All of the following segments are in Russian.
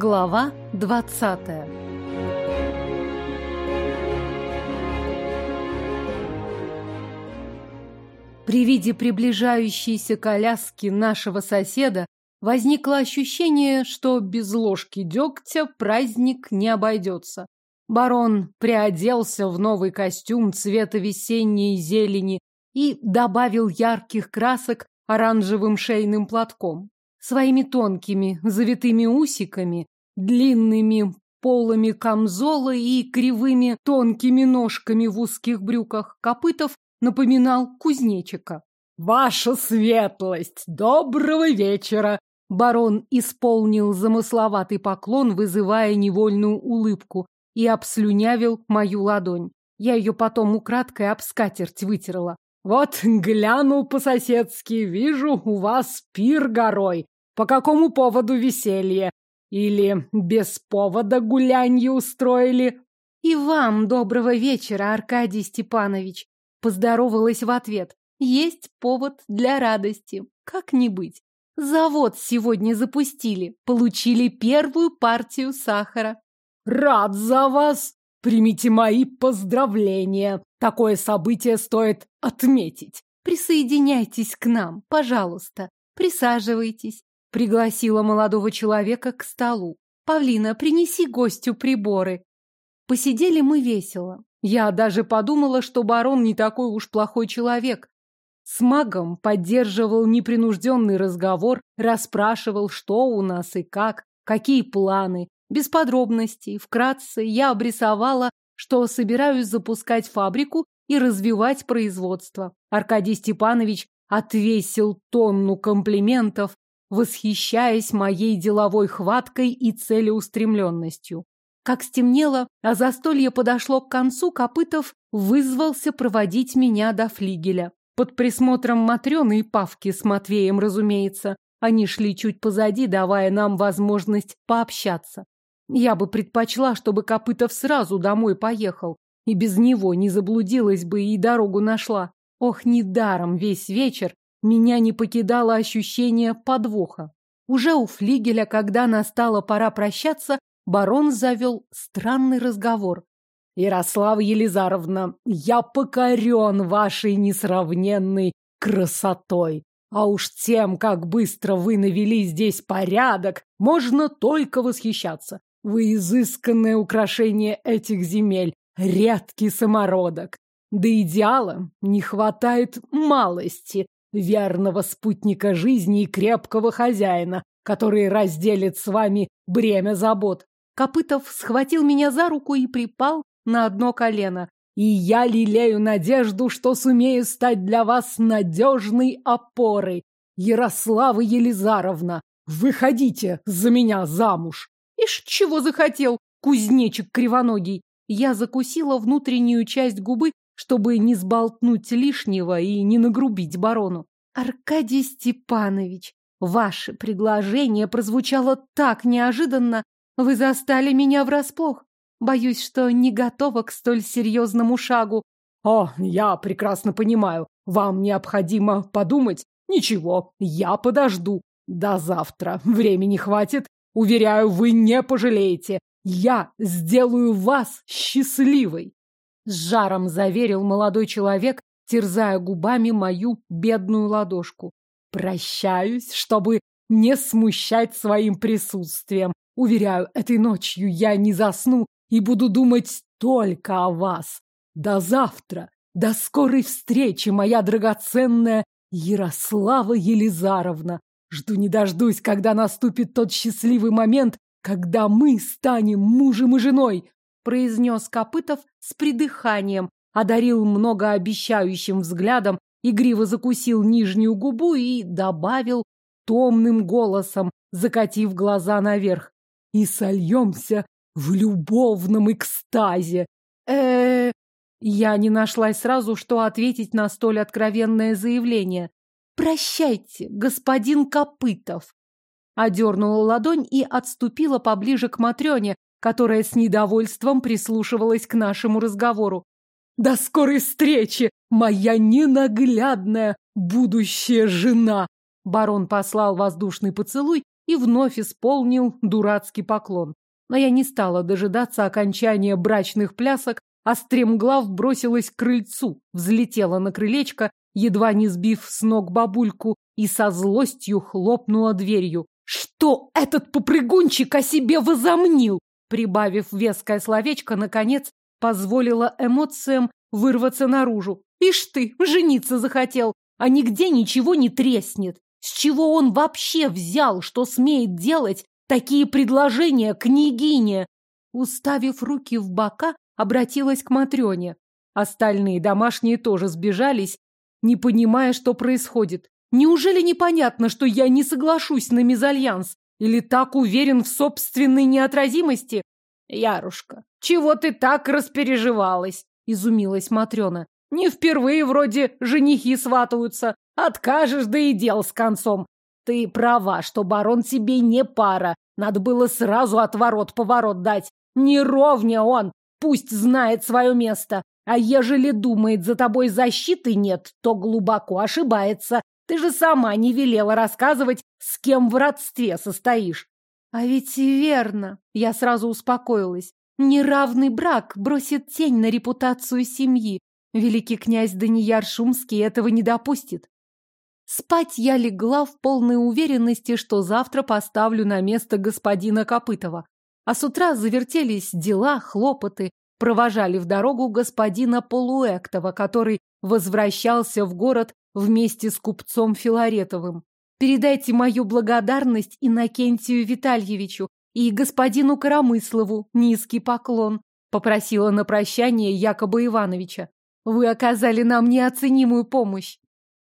Глава двадцатая При виде приближающейся коляски нашего соседа возникло ощущение, что без ложки дегтя праздник не обойдется. Барон приоделся в новый костюм цвета весенней зелени и добавил ярких красок оранжевым шейным платком. Своими тонкими завитыми усиками, длинными полами камзола и кривыми тонкими ножками в узких брюках Копытов напоминал кузнечика. «Ваша светлость! Доброго вечера!» Барон исполнил замысловатый поклон, вызывая невольную улыбку, и обслюнявил мою ладонь. Я ее потом украдкой об скатерть вытерла. Вот глянул по-соседски, вижу, у вас пир горой. По какому поводу веселье? Или без повода гулянье устроили? И вам доброго вечера, Аркадий Степанович. Поздоровалась в ответ. Есть повод для радости. Как не быть? Завод сегодня запустили. Получили первую партию сахара. Рад за вас. Примите мои поздравления. Такое событие стоит отметить. Присоединяйтесь к нам, пожалуйста. Присаживайтесь. Пригласила молодого человека к столу. Павлина, принеси гостю приборы. Посидели мы весело. Я даже подумала, что барон не такой уж плохой человек. С магом поддерживал непринужденный разговор, расспрашивал, что у нас и как, какие планы. Без подробностей, вкратце, я обрисовала, что собираюсь запускать фабрику и развивать производство. Аркадий Степанович отвесил тонну комплиментов, восхищаясь моей деловой хваткой и целеустремленностью. Как стемнело, а застолье подошло к концу, Копытов вызвался проводить меня до флигеля. Под присмотром Матрёны и Павки с Матвеем, разумеется. Они шли чуть позади, давая нам возможность пообщаться. Я бы предпочла, чтобы Копытов сразу домой поехал, и без него не заблудилась бы и дорогу нашла. Ох, недаром весь вечер меня не покидало ощущение подвоха. Уже у флигеля, когда настала пора прощаться, барон завел странный разговор. «Ярослава Елизаровна, я покорен вашей несравненной красотой. А уж тем, как быстро вы навели здесь порядок, можно только восхищаться. Вы изысканное украшение этих земель, редкий самородок. До идеала не хватает малости, верного спутника жизни и крепкого хозяина, который разделит с вами бремя забот. Копытов схватил меня за руку и припал на одно колено. И я лелею надежду, что сумею стать для вас надежной опорой. Ярослава Елизаровна, выходите за меня замуж. Ишь, чего захотел, кузнечик кривоногий. Я закусила внутреннюю часть губы, чтобы не сболтнуть лишнего и не нагрубить барону. Аркадий Степанович, ваше предложение прозвучало так неожиданно, вы застали меня врасплох. Боюсь, что не готова к столь серьезному шагу. О, я прекрасно понимаю. Вам необходимо подумать. Ничего, я подожду. До завтра. Времени хватит. Уверяю, вы не пожалеете. Я сделаю вас счастливой. Жаром заверил молодой человек, терзая губами мою бедную ладошку. Прощаюсь, чтобы не смущать своим присутствием. Уверяю, этой ночью я не засну и буду думать только о вас. До завтра, до скорой встречи, моя драгоценная Ярослава Елизаровна. Жду не дождусь, когда наступит тот счастливый момент, когда мы станем мужем и женой, произнес Копытов с придыханием, одарил многообещающим взглядом, игриво закусил нижнюю губу и добавил томным голосом, закатив глаза наверх. И сольемся в любовном экстазе. э, -э Я не нашлась сразу, что ответить на столь откровенное заявление. «Прощайте, господин Копытов!» Одернула ладонь и отступила поближе к Матрёне, которая с недовольством прислушивалась к нашему разговору. «До скорой встречи, моя ненаглядная будущая жена!» Барон послал воздушный поцелуй и вновь исполнил дурацкий поклон. Но я не стала дожидаться окончания брачных плясок, а стремглав бросилась к крыльцу, взлетела на крылечко, едва не сбив с ног бабульку, и со злостью хлопнула дверью. «Что этот попрыгунчик о себе возомнил?» Прибавив веское словечко, наконец, позволила эмоциям вырваться наружу. «Ишь ты, жениться захотел, а нигде ничего не треснет. С чего он вообще взял, что смеет делать такие предложения княгине?» Уставив руки в бока, обратилась к Матрёне. Остальные домашние тоже сбежались, не понимая, что происходит. Неужели непонятно, что я не соглашусь на мезальянс? Или так уверен в собственной неотразимости? Ярушка, чего ты так распереживалась? Изумилась Матрёна. Не впервые вроде женихи сватаются. Откажешь, да и дел с концом. Ты права, что барон тебе не пара. Надо было сразу отворот-поворот дать. Не ровня он, пусть знает свое место. А ежели думает, за тобой защиты нет, то глубоко ошибается. Ты же сама не велела рассказывать, с кем в родстве состоишь. А ведь верно. Я сразу успокоилась. Неравный брак бросит тень на репутацию семьи. Великий князь Данияр Шумский этого не допустит. Спать я легла в полной уверенности, что завтра поставлю на место господина Копытова. А с утра завертелись дела, хлопоты, провожали в дорогу господина Полуэктова, который возвращался в город вместе с купцом Филаретовым. Передайте мою благодарность Иннокентию Витальевичу и господину Коромыслову низкий поклон, попросила на прощание Якоба Ивановича. Вы оказали нам неоценимую помощь.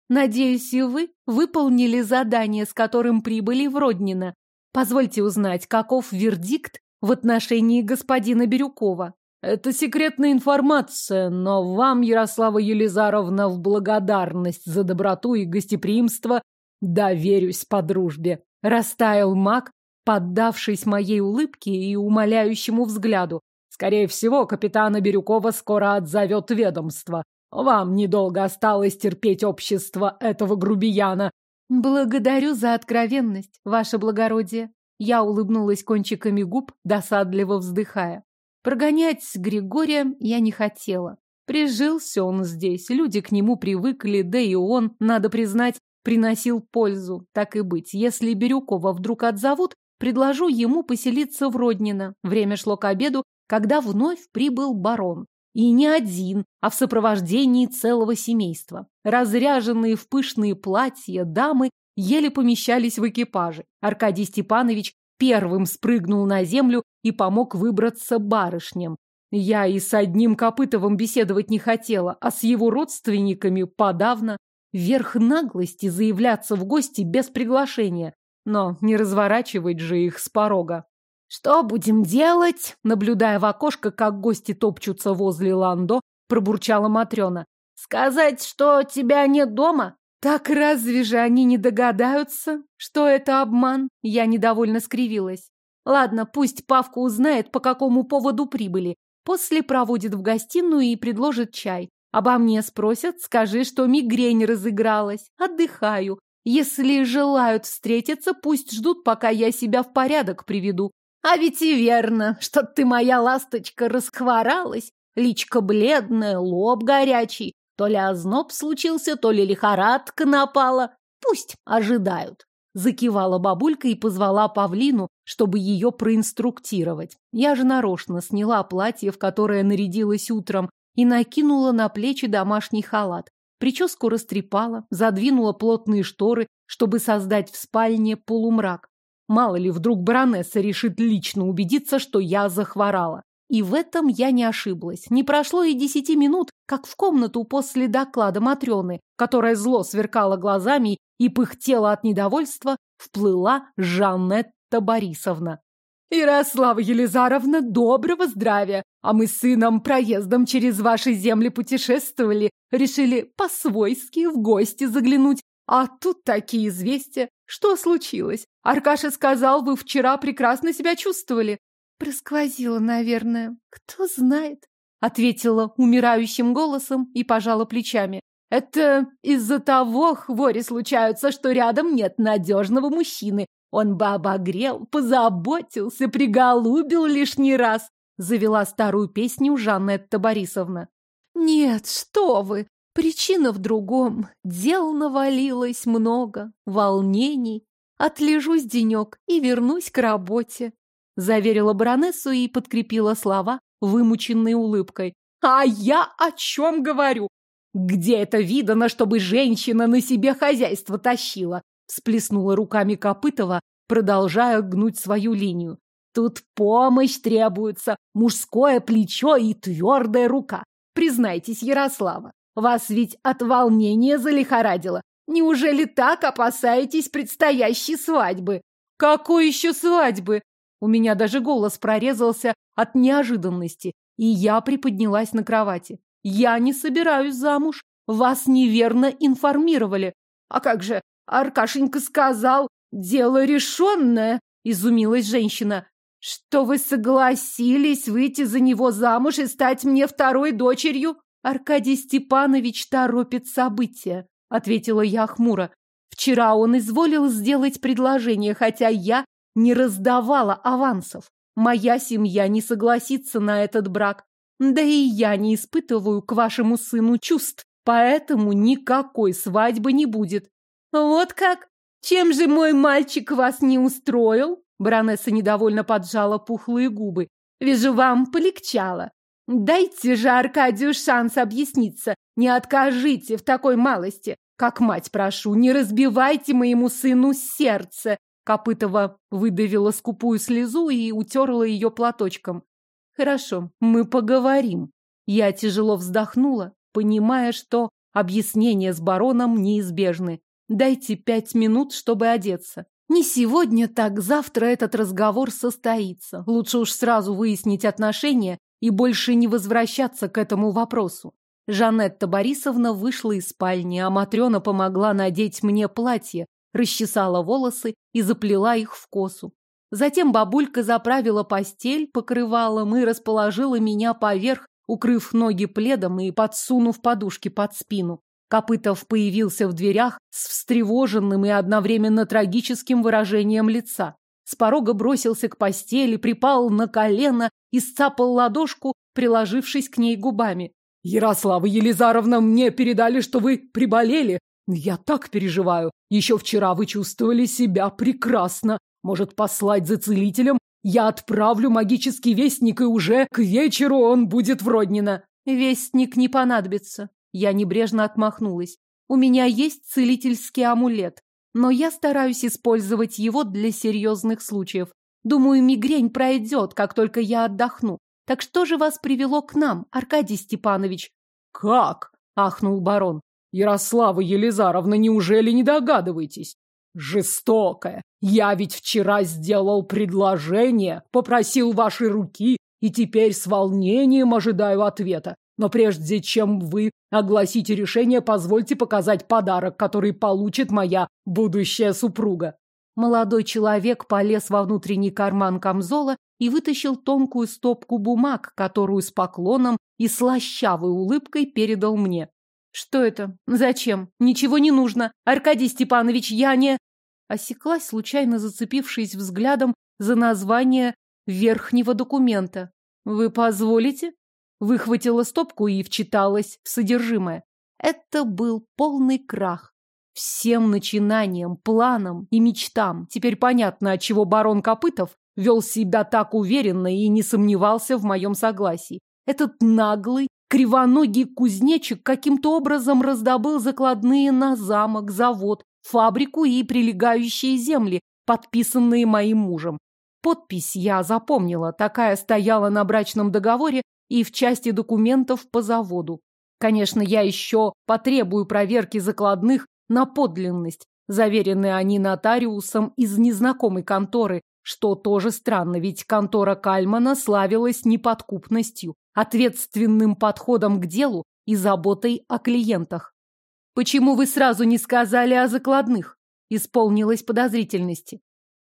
Надеюсь, и вы выполнили задание, с которым прибыли в Роднино. Позвольте узнать, каков вердикт в отношении господина Бирюкова. Это секретная информация, но вам, Ярослава Елизаровна, в благодарность за доброту и гостеприимство доверюсь по дружбе. Растаял маг, поддавшись моей улыбке и умоляющему взгляду. Скорее всего, капитана Бирюкова скоро отзовет ведомство. Вам недолго осталось терпеть общество этого грубияна. Благодарю за откровенность, ваше благородие. Я улыбнулась кончиками губ, досадливо вздыхая. Прогонять Григория я не хотела. Прижился он здесь, люди к нему привыкли, да и он, надо признать, приносил пользу. Так и быть, если Бирюкова вдруг отзовут, предложу ему поселиться в Роднино. Время шло к обеду, когда вновь прибыл барон. И не один, а в сопровождении целого семейства. Разряженные в пышные платья дамы еле помещались в экипаже. Аркадий Степанович первым спрыгнул на землю и помог выбраться барышням. Я и с одним Копытовым беседовать не хотела, а с его родственниками подавно. Верх наглости заявляться в гости без приглашения. Но не разворачивать же их с порога. «Что будем делать?» Наблюдая в окошко, как гости топчутся возле Ландо, пробурчала Матрена. «Сказать, что тебя нет дома?» Так разве же они не догадаются, что это обман? Я недовольно скривилась. Ладно, пусть Павка узнает, по какому поводу прибыли. После проводит в гостиную и предложит чай. Обо мне спросят, скажи, что мигрень разыгралась. Отдыхаю. Если желают встретиться, пусть ждут, пока я себя в порядок приведу. А ведь и верно, что ты, моя ласточка, расхворалась. Личка бледная, лоб горячий. То ли озноб случился, то ли лихорадка напала. Пусть ожидают. Закивала бабулька и позвала Павлину, чтобы ее проинструктировать. Я же нарочно сняла платье, в которое нарядилась утром, и накинула на плечи домашний халат. Прическу растрепала, задвинула плотные шторы, чтобы создать в спальне полумрак. Мало ли, вдруг баронесса решит лично убедиться, что я захворала. И в этом я не ошиблась. Не прошло и десяти минут, как в комнату после доклада Матрёны, которая зло сверкала глазами и пыхтела от недовольства, вплыла Жанетта Борисовна. «Ярослава Елизаровна, доброго здравия! А мы с сыном проездом через ваши земли путешествовали, решили по-свойски в гости заглянуть. А тут такие известия. Что случилось? Аркаша сказал, вы вчера прекрасно себя чувствовали. Просквозила, наверное. Кто знает? Ответила умирающим голосом и пожала плечами. Это из-за того хвори случаются, что рядом нет надежного мужчины. Он бы обогрел, позаботился, приголубил лишний раз, завела старую песню Жанетта Борисовна. Нет, что вы, причина в другом. Дел навалилось много, волнений. Отлежусь денек и вернусь к работе. Заверила баронессу и подкрепила слова вымученной улыбкой. А я о чем говорю? Где это видано, чтобы женщина на себе хозяйство тащила? Всплеснула руками Копытова, продолжая гнуть свою линию. Тут помощь требуется, мужское плечо и твердая рука. Признайтесь, Ярослава, вас ведь от волнения залихорадило. Неужели так опасаетесь предстоящей свадьбы? Какой еще свадьбы? У меня даже голос прорезался от неожиданности, и я приподнялась на кровати. Я не собираюсь замуж. Вас неверно информировали. А как же, Аркашенька сказал, дело решенное, изумилась женщина. Что вы согласились выйти за него замуж и стать мне второй дочерью? Аркадий Степанович торопит события, ответила я хмуро. Вчера он изволил сделать предложение, хотя я не раздавала авансов. Моя семья не согласится на этот брак. Да и я не испытываю к вашему сыну чувств, поэтому никакой свадьбы не будет. Вот как? Чем же мой мальчик вас не устроил? Баронесса недовольно поджала пухлые губы. Вижу, вам полегчало. Дайте же Аркадию шанс объясниться. Не откажите в такой малости. Как мать прошу, не разбивайте моему сыну сердце. Копытова выдавила скупую слезу и утерла ее платочком. Хорошо, мы поговорим. Я тяжело вздохнула, понимая, что объяснения с бароном неизбежны. Дайте пять минут, чтобы одеться. Не сегодня, так завтра этот разговор состоится. Лучше уж сразу выяснить отношения и больше не возвращаться к этому вопросу. Жанетта Борисовна вышла из спальни, а Матрена помогла надеть мне платье, расчесала волосы и заплела их в косу. Затем бабулька заправила постель покрывалом и расположила меня поверх, укрыв ноги пледом и подсунув подушки под спину. Копытов появился в дверях с встревоженным и одновременно трагическим выражением лица. С порога бросился к постели, припал на колено и сцапал ладошку, приложившись к ней губами. «Ярослава Елизаровна, мне передали, что вы приболели. Я так переживаю. Еще вчера вы чувствовали себя прекрасно. Может, послать за целителем? Я отправлю магический вестник, и уже к вечеру он будет в Роднино. Вестник не понадобится. Я небрежно отмахнулась. У меня есть целительский амулет, но я стараюсь использовать его для серьезных случаев. Думаю, мигрень пройдет, как только я отдохну. Так что же вас привело к нам, Аркадий Степанович? Как? ахнул барон. Ярослава Елизаровна, неужели не догадываетесь? Жестокая. Я ведь вчера сделал предложение, попросил вашей руки и теперь с волнением ожидаю ответа. Но прежде чем вы огласите решение, позвольте показать подарок, который получит моя будущая супруга. Молодой человек полез во внутренний карман камзола и вытащил тонкую стопку бумаг, которую с поклоном и слащавой улыбкой передал мне. Что это? Зачем? Ничего не нужно. Аркадий Степанович, я не... Осеклась, случайно зацепившись взглядом за название верхнего документа. Вы позволите? Выхватила стопку и вчиталась в содержимое. Это был полный крах. Всем начинаниям, планам и мечтам. Теперь понятно, от чего барон Копытов вел себя так уверенно и не сомневался в моем согласии. Этот наглый, кривоногий кузнечик каким-то образом раздобыл закладные на замок, завод, фабрику и прилегающие земли, подписанные моим мужем. Подпись я запомнила, такая стояла на брачном договоре и в части документов по заводу. Конечно, я еще потребую проверки закладных на подлинность. Заверены они нотариусом из незнакомой конторы, что тоже странно, ведь контора Кальмана славилась неподкупностью, ответственным подходом к делу и заботой о клиентах. «Почему вы сразу не сказали о закладных?» Исполнилась подозрительности.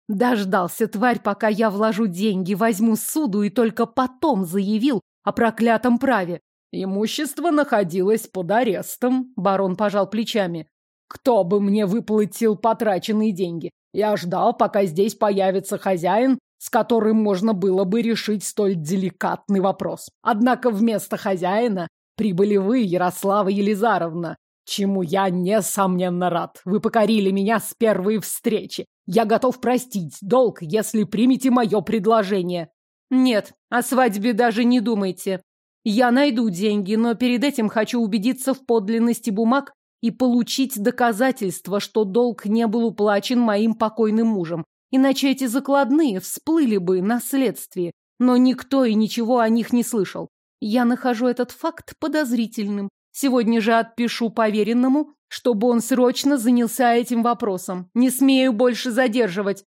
Дождался тварь, пока я вложу деньги, возьму суду и только потом заявил, о проклятом праве. Имущество находилось под арестом, барон пожал плечами. Кто бы мне выплатил потраченные деньги? Я ждал, пока здесь появится хозяин, с которым можно было бы решить столь деликатный вопрос. Однако вместо хозяина прибыли вы, Ярослава Елизаровна, чему я несомненно рад. Вы покорили меня с первой встречи. Я готов простить долг, если примете мое предложение. Нет, о свадьбе даже не думайте. Я найду деньги, но перед этим хочу убедиться в подлинности бумаг и получить доказательство, что долг не был уплачен моим покойным мужем. Иначе эти закладные всплыли бы на следствии, но никто и ничего о них не слышал. Я нахожу этот факт подозрительным. Сегодня же отпишу поверенному, чтобы он срочно занялся этим вопросом. Не смею больше задерживать.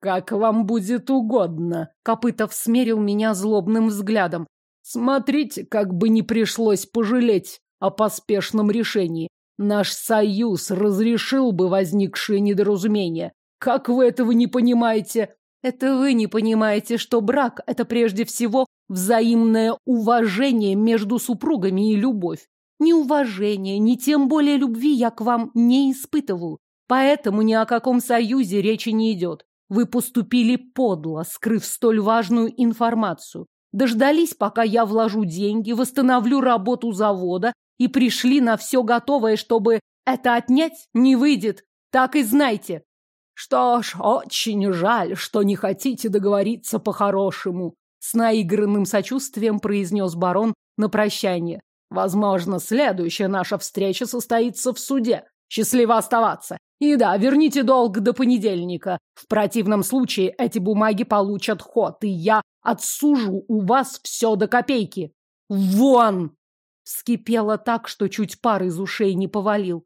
Как вам будет угодно. Копытов смерил меня злобным взглядом. Смотрите, как бы не пришлось пожалеть о поспешном решении. Наш союз разрешил бы возникшее недоразумение. Как вы этого не понимаете? Это вы не понимаете, что брак – это прежде всего взаимное уважение между супругами и любовь. Ни уважения, ни тем более любви я к вам не испытываю. Поэтому ни о каком союзе речи не идет. Вы поступили подло, скрыв столь важную информацию. Дождались, пока я вложу деньги, восстановлю работу завода и пришли на все готовое, чтобы это отнять не выйдет. Так и знайте. Что ж, очень жаль, что не хотите договориться по-хорошему. С наигранным сочувствием произнес барон на прощание. Возможно, следующая наша встреча состоится в суде. Счастливо оставаться. И да, верните долг до понедельника. В противном случае эти бумаги получат ход, и я отсужу у вас все до копейки. Вон! Вскипела так, что чуть пар из ушей не повалил.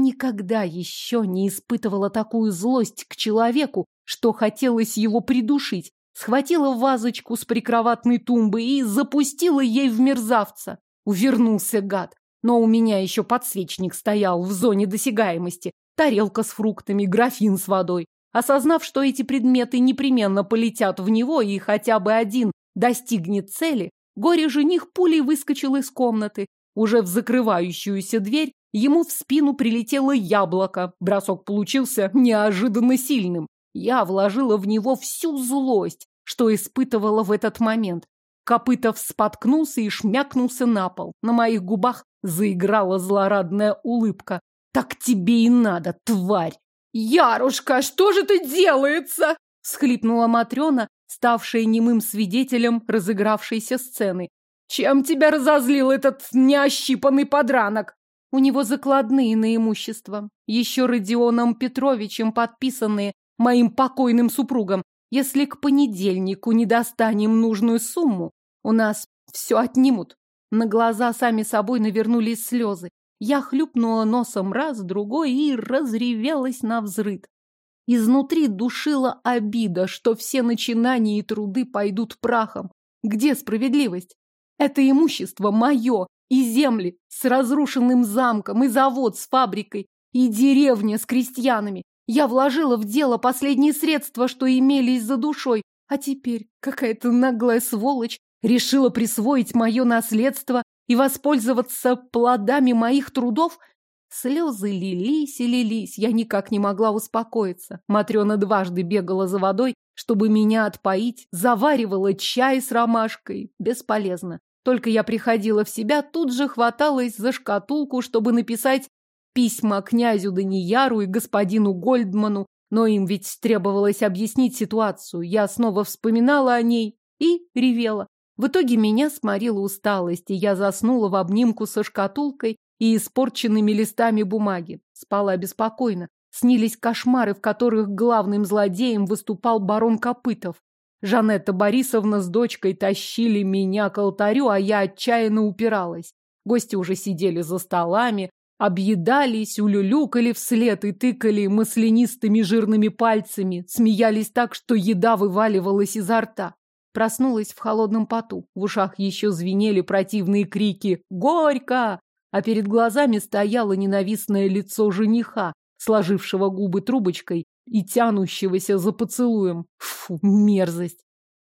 Никогда еще не испытывала такую злость к человеку, что хотелось его придушить. Схватила вазочку с прикроватной тумбы и запустила ей в мерзавца. Увернулся гад. Но у меня еще подсвечник стоял в зоне досягаемости. Тарелка с фруктами, графин с водой. Осознав, что эти предметы непременно полетят в него и хотя бы один достигнет цели, горе-жених пулей выскочил из комнаты. Уже в закрывающуюся дверь Ему в спину прилетело яблоко. Бросок получился неожиданно сильным. Я вложила в него всю злость, что испытывала в этот момент. Копытов споткнулся и шмякнулся на пол. На моих губах заиграла злорадная улыбка. «Так тебе и надо, тварь!» «Ярушка, что же ты делается?» — схлипнула Матрена, ставшая немым свидетелем разыгравшейся сцены. «Чем тебя разозлил этот неощипанный подранок?» У него закладные на имущество, еще Родионом Петровичем подписанные моим покойным супругом. Если к понедельнику не достанем нужную сумму, у нас все отнимут. На глаза сами собой навернулись слезы. Я хлюпнула носом раз, другой и разревелась на взрыд. Изнутри душила обида, что все начинания и труды пойдут прахом. Где справедливость? Это имущество мое, и земли с разрушенным замком, и завод с фабрикой, и деревня с крестьянами. Я вложила в дело последние средства, что имелись за душой. А теперь какая-то наглая сволочь решила присвоить мое наследство и воспользоваться плодами моих трудов. Слезы лились и лились, я никак не могла успокоиться. Матрена дважды бегала за водой, чтобы меня отпоить, заваривала чай с ромашкой. Бесполезно. Только я приходила в себя, тут же хваталась за шкатулку, чтобы написать письма князю Данияру и господину Гольдману, но им ведь требовалось объяснить ситуацию. Я снова вспоминала о ней и ревела. В итоге меня сморила усталость, и я заснула в обнимку со шкатулкой и испорченными листами бумаги. Спала беспокойно. Снились кошмары, в которых главным злодеем выступал барон Копытов. Жанетта Борисовна с дочкой тащили меня к алтарю, а я отчаянно упиралась. Гости уже сидели за столами, объедались, улюлюкали вслед и тыкали маслянистыми жирными пальцами, смеялись так, что еда вываливалась изо рта. Проснулась в холодном поту, в ушах еще звенели противные крики «Горько!», а перед глазами стояло ненавистное лицо жениха, сложившего губы трубочкой и тянущегося за поцелуем. Фу, мерзость.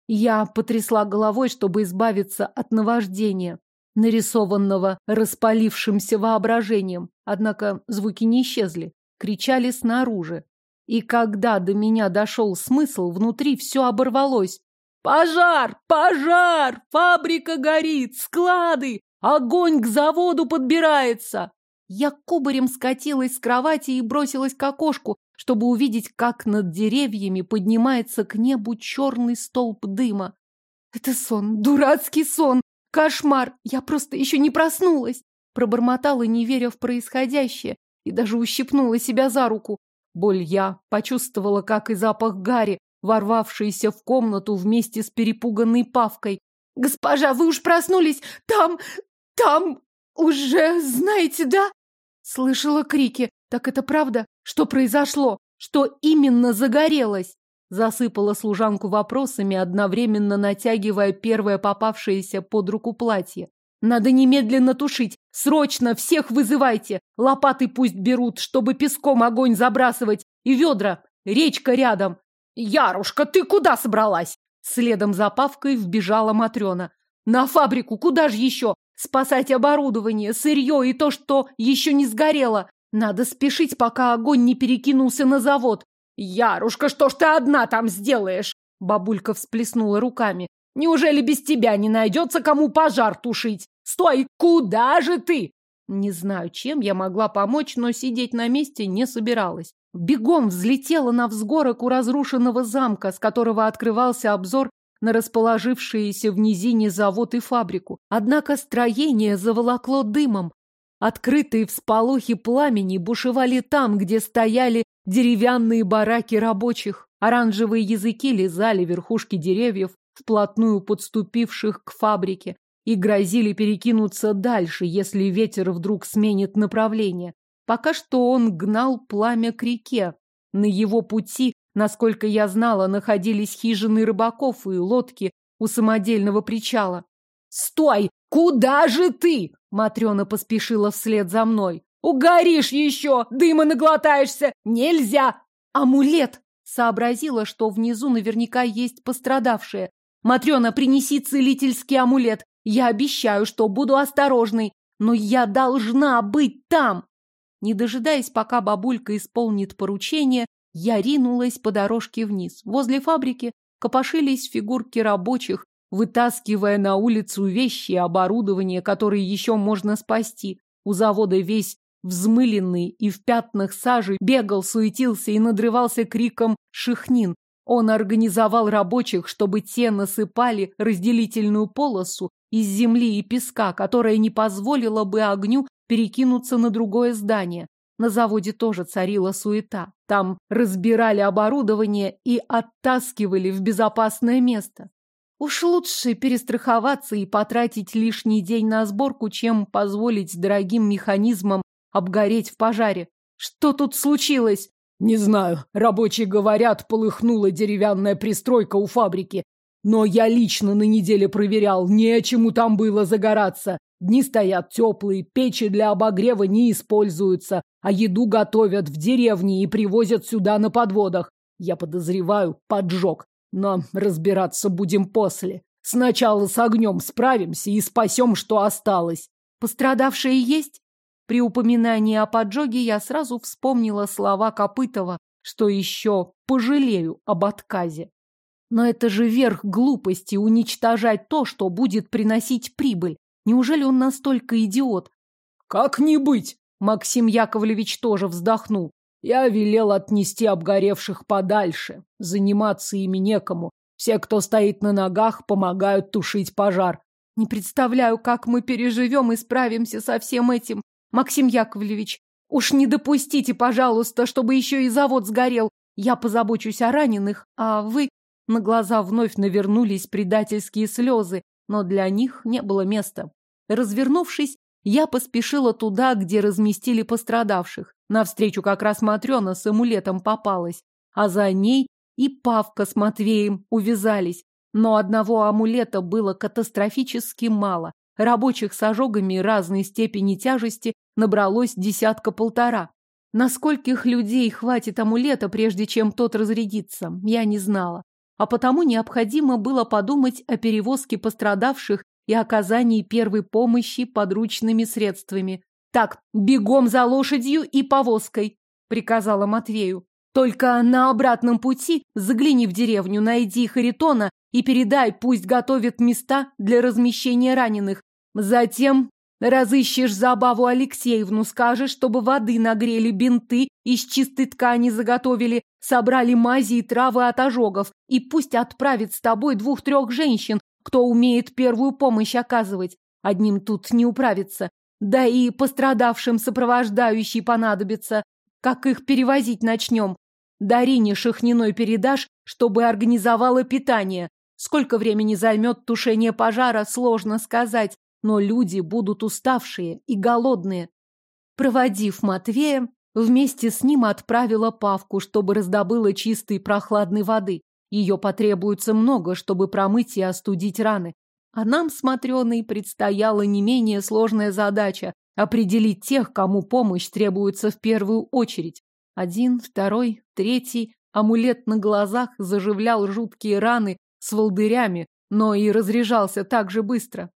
Я потрясла головой, чтобы избавиться от наваждения, нарисованного распалившимся воображением. Однако звуки не исчезли, кричали снаружи. И когда до меня дошел смысл, внутри все оборвалось. «Пожар! Пожар! Фабрика горит! Склады! Огонь к заводу подбирается!» Я кубарем скатилась с кровати и бросилась к окошку, чтобы увидеть, как над деревьями поднимается к небу черный столб дыма. Это сон, дурацкий сон, кошмар, я просто еще не проснулась. Пробормотала, не веря в происходящее, и даже ущипнула себя за руку. Боль я почувствовала, как и запах гари, ворвавшийся в комнату вместе с перепуганной Павкой. «Госпожа, вы уж проснулись! Там... там... уже знаете, да?» Слышала крики. «Так это правда? Что произошло? Что именно загорелось?» Засыпала служанку вопросами, одновременно натягивая первое попавшееся под руку платье. «Надо немедленно тушить! Срочно всех вызывайте! Лопаты пусть берут, чтобы песком огонь забрасывать! И ведра! Речка рядом!» «Ярушка, ты куда собралась?» Следом за Павкой вбежала Матрена. «На фабрику! Куда же еще? Спасать оборудование, сырье и то, что еще не сгорело! Надо спешить, пока огонь не перекинулся на завод. Ярушка, что ж ты одна там сделаешь? Бабулька всплеснула руками. Неужели без тебя не найдется, кому пожар тушить? Стой, куда же ты? Не знаю, чем я могла помочь, но сидеть на месте не собиралась. Бегом взлетела на взгорок у разрушенного замка, с которого открывался обзор на расположившиеся в низине завод и фабрику. Однако строение заволокло дымом. Открытые всполохи пламени бушевали там, где стояли деревянные бараки рабочих. Оранжевые языки лизали верхушки деревьев, вплотную подступивших к фабрике, и грозили перекинуться дальше, если ветер вдруг сменит направление. Пока что он гнал пламя к реке. На его пути, насколько я знала, находились хижины рыбаков и лодки у самодельного причала. «Стой! Куда же ты?» Матрена поспешила вслед за мной. Угоришь еще, дыма наглотаешься. Нельзя. Амулет. Сообразила, что внизу наверняка есть пострадавшие. Матрена, принеси целительский амулет. Я обещаю, что буду осторожной. Но я должна быть там. Не дожидаясь, пока бабулька исполнит поручение, я ринулась по дорожке вниз. Возле фабрики копошились фигурки рабочих, вытаскивая на улицу вещи и оборудование, которые еще можно спасти. У завода весь взмыленный и в пятнах сажи, бегал, суетился и надрывался криком «Шихнин!». Он организовал рабочих, чтобы те насыпали разделительную полосу из земли и песка, которая не позволила бы огню перекинуться на другое здание. На заводе тоже царила суета. Там разбирали оборудование и оттаскивали в безопасное место. Уж лучше перестраховаться и потратить лишний день на сборку, чем позволить дорогим механизмам обгореть в пожаре. Что тут случилось? Не знаю. Рабочие говорят, полыхнула деревянная пристройка у фабрики. Но я лично на неделе проверял, нечему там было загораться. Дни стоят теплые, печи для обогрева не используются, а еду готовят в деревне и привозят сюда на подводах. Я подозреваю, поджог. Но разбираться будем после. Сначала с огнем справимся и спасем, что осталось. Пострадавшие есть? При упоминании о поджоге я сразу вспомнила слова Копытова, что еще пожалею об отказе. Но это же верх глупости уничтожать то, что будет приносить прибыль. Неужели он настолько идиот? Как не быть? Максим Яковлевич тоже вздохнул. Я велел отнести обгоревших подальше. Заниматься ими некому. Все, кто стоит на ногах, помогают тушить пожар. Не представляю, как мы переживем и справимся со всем этим. Максим Яковлевич, уж не допустите, пожалуйста, чтобы еще и завод сгорел. Я позабочусь о раненых, а вы... На глаза вновь навернулись предательские слезы, но для них не было места. Развернувшись, я поспешила туда, где разместили пострадавших. Навстречу как раз Матрена с амулетом попалась, а за ней и Павка с Матвеем увязались. Но одного амулета было катастрофически мало. Рабочих с ожогами разной степени тяжести набралось десятка-полтора. На скольких людей хватит амулета, прежде чем тот разрядится, я не знала. А потому необходимо было подумать о перевозке пострадавших и оказании первой помощи подручными средствами. «Так, бегом за лошадью и повозкой!» — приказала Матвею. Только на обратном пути загляни в деревню, найди Харитона и передай, пусть готовит места для размещения раненых. Затем разыщешь забаву Алексеевну, скажешь, чтобы воды нагрели, бинты из чистой ткани заготовили, собрали мази и травы от ожогов, и пусть отправит с тобой двух-трех женщин, кто умеет первую помощь оказывать. Одним тут не управиться. Да и пострадавшим сопровождающий понадобится. Как их перевозить начнем? Дарине Шахниной передашь, чтобы организовала питание. Сколько времени займет тушение пожара, сложно сказать, но люди будут уставшие и голодные. Проводив Матвея, вместе с ним отправила Павку, чтобы раздобыла чистой прохладной воды. Ее потребуется много, чтобы промыть и остудить раны. А нам с Матрёной предстояла не менее сложная задача – определить тех, кому помощь требуется в первую очередь. Один, второй, третий. Амулет на глазах заживлял жуткие раны с волдырями, но и разряжался так же быстро.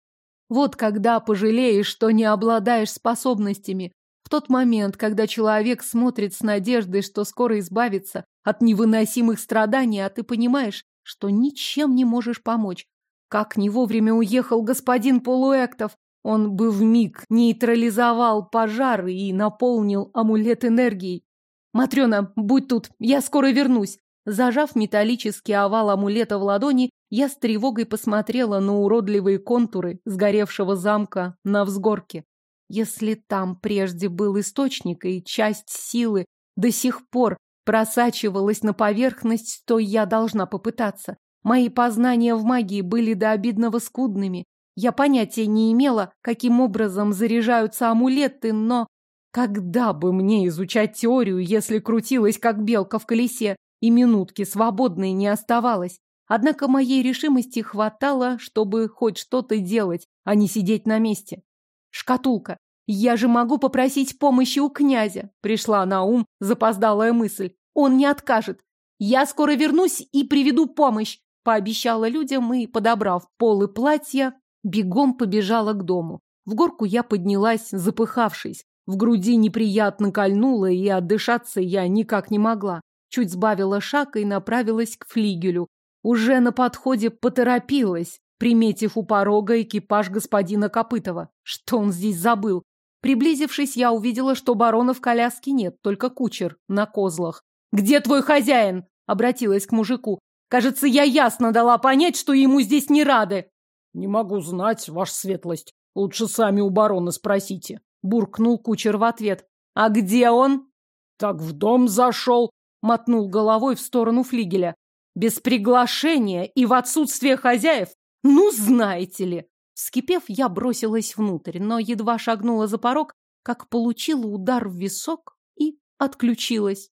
Вот когда пожалеешь, что не обладаешь способностями. В тот момент, когда человек смотрит с надеждой, что скоро избавится от невыносимых страданий, а ты понимаешь, что ничем не можешь помочь. Как не вовремя уехал господин Полуэктов, он бы вмиг нейтрализовал пожар и наполнил амулет энергией. «Матрена, будь тут, я скоро вернусь!» Зажав металлический овал амулета в ладони, я с тревогой посмотрела на уродливые контуры сгоревшего замка на взгорке. Если там прежде был источник и часть силы до сих пор просачивалась на поверхность, то я должна попытаться. Мои познания в магии были до обидного скудными. Я понятия не имела, каким образом заряжаются амулеты, но когда бы мне изучать теорию, если крутилась, как белка в колесе, и минутки свободной не оставалось? Однако моей решимости хватало, чтобы хоть что-то делать, а не сидеть на месте. Шкатулка. Я же могу попросить помощи у князя. Пришла на ум запоздалая мысль. Он не откажет. Я скоро вернусь и приведу помощь. Пообещала людям и, подобрав полы платья, бегом побежала к дому. В горку я поднялась, запыхавшись. В груди неприятно кольнуло, и отдышаться я никак не могла. Чуть сбавила шаг и направилась к флигелю. Уже на подходе поторопилась, приметив у порога экипаж господина Копытова. Что он здесь забыл? Приблизившись, я увидела, что барона в коляске нет, только кучер на козлах. «Где твой хозяин?» — обратилась к мужику. «Кажется, я ясно дала понять, что ему здесь не рады». «Не могу знать, ваша светлость. Лучше сами у барона спросите» буркнул кучер в ответ. А где он? Так в дом зашел, мотнул головой в сторону флигеля. Без приглашения и в отсутствие хозяев? Ну, знаете ли. Вскипев, я бросилась внутрь, но едва шагнула за порог, как получила удар в висок и отключилась.